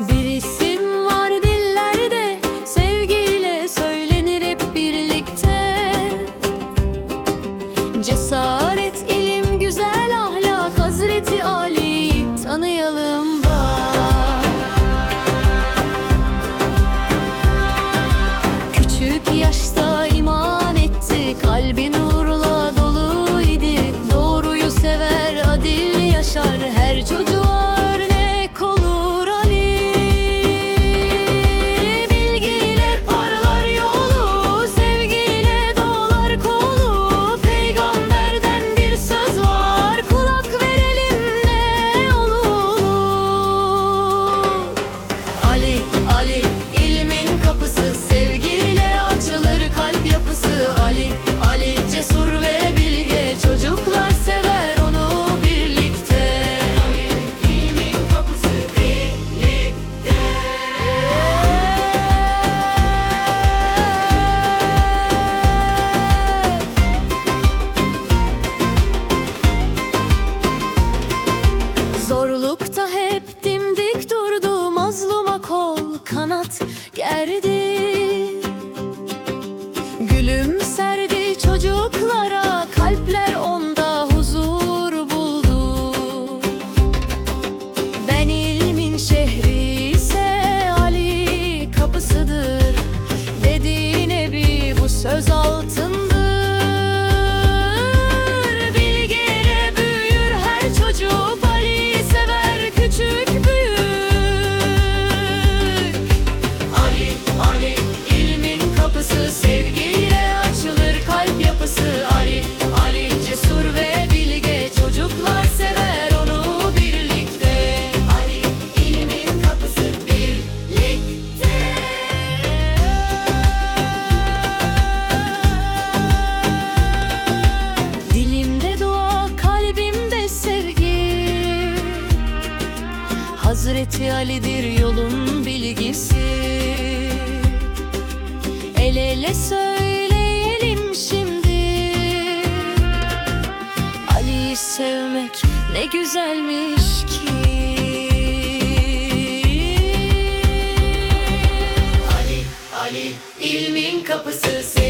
Bir isim var dillerde Sevgiyle söylenir hep birlikte. Cesaret kanat gerdi. Gülümserdi çocuklara kalpler onda huzur buldu. Ben ilmin şehri ise Ali kapısıdır. Dedi Nebi bu söz altında. Hazreti Ali'dir yolun bilgisi. El ele söyleyelim şimdi. Ali'yi sevmek ne güzelmiş ki. Ali, Ali ilmin kapısı sen